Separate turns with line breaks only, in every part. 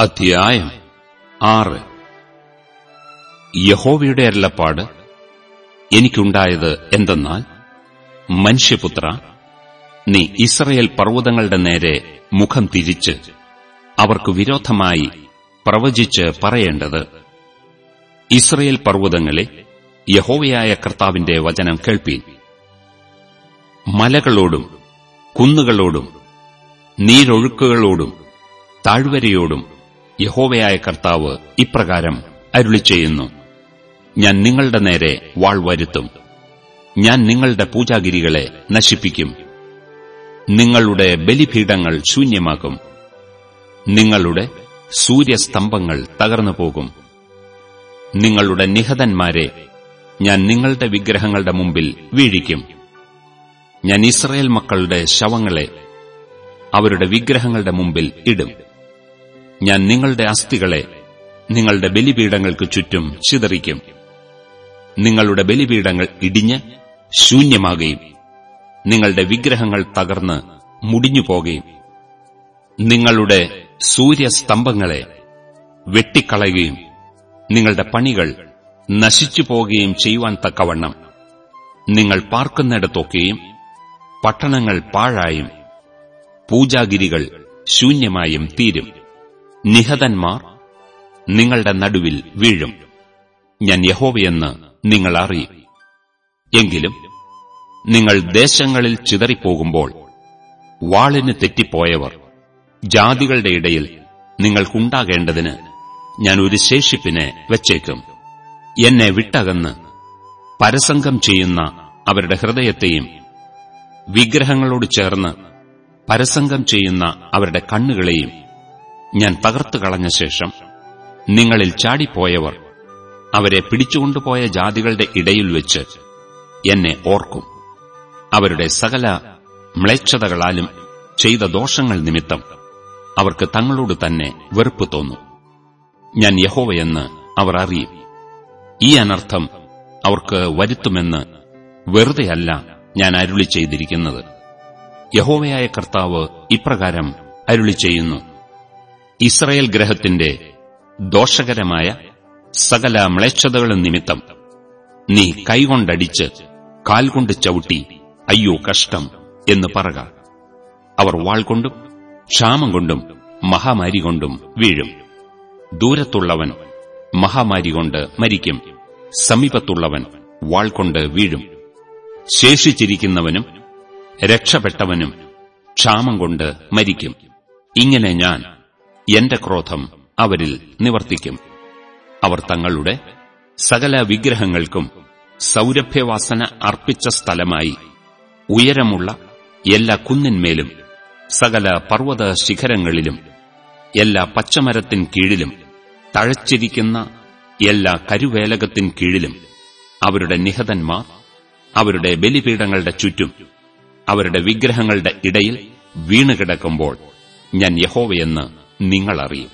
അധ്യായം ആറ്. യഹോവയുടെ അരുളപ്പാട് എനിക്കുണ്ടായത് എന്തെന്നാൽ മനുഷ്യപുത്ര നീ ഇസ്രയേൽ പർവതങ്ങളുടെ നേരെ മുഖം തിരിച്ച് അവർക്ക് വിരോധമായി പ്രവചിച്ച് പറയേണ്ടത്. ഇസ്രയേൽ പർവതങ്ങളെ യഹോവയായ കർത്താവിന്റെ വചനം കേൾപ്പീൻ. മലകളോടും കുന്നുകളോടും നീരൊഴുക്കുകളോടും താഴ്വരയോടും യഹോവയായ കർത്താവ് ഇപ്രകാരം അരുളി ചെയ്യുന്നു ഞാൻ നിങ്ങളുടെ നേരെ വാൾ വരുത്തും. ഞാൻ നിങ്ങളുടെ പൂജാഗിരികളെ നശിപ്പിക്കും. നിങ്ങളുടെ ബലിപീഠങ്ങൾ ശൂന്യമാക്കും നിങ്ങളുടെ സൂര്യസ്തംഭങ്ങൾ തകർന്നു പോകും. നിങ്ങളുടെ നിഹതന്മാരെ ഞാൻ നിങ്ങളുടെ വിഗ്രഹങ്ങളുടെ മുമ്പിൽ വീഴിക്കും. ഞാൻ ഇസ്രയേൽ മക്കളുടെ ശവങ്ങളെ അവരുടെ വിഗ്രഹങ്ങളുടെ മുമ്പിൽ ഇടും. ഞാൻ നിങ്ങളുടെ അസ്ഥികളെ നിങ്ങളുടെ ബലിപീഠങ്ങൾക്ക് ചുറ്റും ചിതറിക്കും. നിങ്ങളുടെ ബലിപീഠങ്ങൾ ഇടിഞ്ഞ് ശൂന്യമാകുകയും നിങ്ങളുടെ വിഗ്രഹങ്ങൾ തകർന്ന് മുടിഞ്ഞു പോകുകയും നിങ്ങളുടെ സൂര്യസ്തംഭങ്ങളെ വെട്ടിക്കളയുകയും നിങ്ങളുടെ പണികൾ നശിച്ചു പോകുകയും ചെയ്യുവാൻ തക്കവണ്ണം നിങ്ങൾ പാർക്കുന്നിടത്തൊക്കെയും പട്ടണങ്ങൾ പാഴായും പൂജാഗിരികൾ ശൂന്യമായും തീരും. നിഹതന്മാർ നിങ്ങളുടെ നടുവിൽ വീഴും. ഞാൻ യഹോവയെന്ന് നിങ്ങൾ അറിയും. എങ്കിലും നിങ്ങൾ ദേശങ്ങളിൽ ചിതറിപ്പോകുമ്പോൾ വാളിന് തെറ്റിപ്പോയവർ ജാതികളുടെ ഇടയിൽ നിങ്ങൾക്കുണ്ടാകേണ്ടതിന് ഞാൻ ഒരു ശേഷിപ്പിനെ വച്ചേക്കും. എന്നെ വിട്ടകന്ന് പരസംഗം ചെയ്യുന്ന അവരുടെ ഹൃദയത്തെയും വിഗ്രഹങ്ങളോട് ചേർന്ന് പരസംഗം ചെയ്യുന്ന അവരുടെ കണ്ണുകളെയും ഞാൻ പകർത്തുകളഞ്ഞ ശേഷം നിങ്ങളിൽ ചാടിപ്പോയവർ അവരെ പിടിച്ചുകൊണ്ടുപോയ ജാതികളുടെ ഇടയിൽ വെച്ച് എന്നെ ഓർക്കും. അവരുടെ സകല മ്ലേച്ഛതകളാലും ചെയ്ത ദോഷങ്ങൾ നിമിത്തം അവർക്ക് തങ്ങളോട് തന്നെ വെറുപ്പ് തോന്നും. ഞാൻ യഹോവയെന്ന് അവർ അറിയും. ഈ അനർത്ഥം അവർക്ക് വരുത്തുമെന്ന് വെറുതെയല്ല ഞാൻ അരുളി ചെയ്തിരിക്കുന്നത്. യഹോവയായ കർത്താവ് ഇപ്രകാരം അരുളി ചെയ്യുന്നു. ഇസ്രയേൽ ഗ്രഹത്തിന്റെ ദോഷകരമായ സകല മ്ലേച്ഛതകളും നിമിത്തം നീ കൈകൊണ്ടടിച്ച് കാൽകൊണ്ട് ചവിട്ടി അയ്യോ കഷ്ടം എന്ന് പറക. അവർ വാൾ കൊണ്ടും ക്ഷാമം കൊണ്ടും മഹാമാരി കൊണ്ടും വീഴും. ദൂരത്തുള്ളവൻ മഹാമാരി കൊണ്ട് മരിക്കും സമീപത്തുള്ളവൻ വാൾ കൊണ്ട് വീഴും. ശേഷിച്ചിരിക്കുന്നവനും രക്ഷപ്പെട്ടവനും ക്ഷാമം കൊണ്ട് മരിക്കും. ഇങ്ങനെ ഞാൻ എന്റെ ക്രോധം അവരിൽ നിവർത്തിക്കും. അവർ തങ്ങളുടെ സകല വിഗ്രഹങ്ങൾക്കും സൗരഭ്യവാസന അർപ്പിച്ച സ്ഥലമായി ഉയരമുള്ള എല്ലാ കുന്നിന്മേലും സകല പർവത ശിഖരങ്ങളിലും എല്ലാ പച്ചമരത്തിൻ കീഴിലും തഴച്ചിരിക്കുന്ന എല്ലാ കരുവേലകത്തിൻ കീഴിലും അവരുടെ നിഹതന്മാർ അവരുടെ ബലിപീഠങ്ങളുടെ ചുറ്റും അവരുടെ വിഗ്രഹങ്ങളുടെ ഇടയിൽ വീണുകിടക്കുമ്പോൾ ഞാൻ യഹോവയെന്ന് നിങ്ങളറിയും.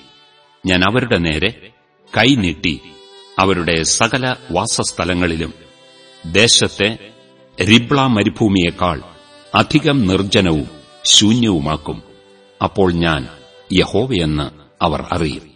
ഞാൻ അവരുടെ നേരെ കൈനീട്ടി അവരുടെ സകല വാസസ്ഥലങ്ങളിലും ദേശത്തെ റിബ്ള മരുഭൂമിയേക്കാൾ അധികം നിർജനവും ശൂന്യവുമാക്കും. അപ്പോൾ ഞാൻ യഹോവയെന്ന് അവർ അറിയും.